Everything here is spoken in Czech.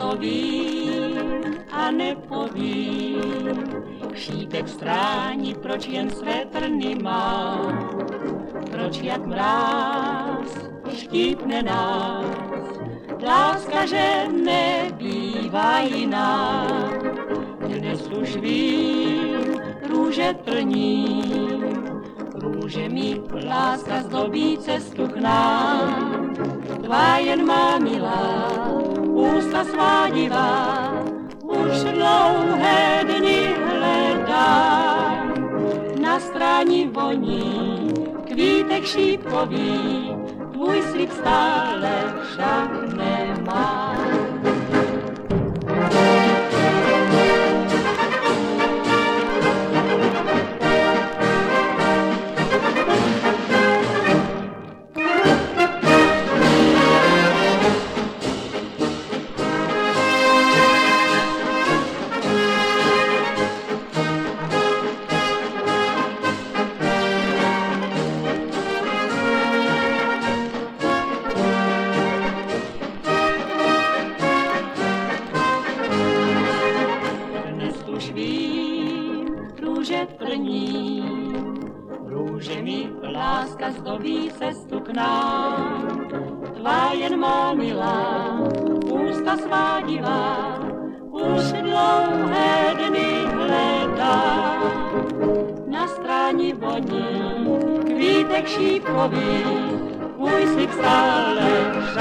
to vím a nepovím. Šípek strání, proč jen své trny má, proč jak mráz štípne nás. Láska, že nebývá jiná, dnes už vím, růže trní. Růže mi láska zdobí cestu k nám, tvá jen má milá ústa svádivá, už dlouhé dny hledá. Na stráni voní kvítek šípkový, tvůj slib stále však nemá. Růže trní. Růže mi láska zdobí cestu k nám. Tvá jen má milá, ústa svádivá, už dlouhé dny hledá. Na stráni voní kvítek šípkový, můj slib stále nemá.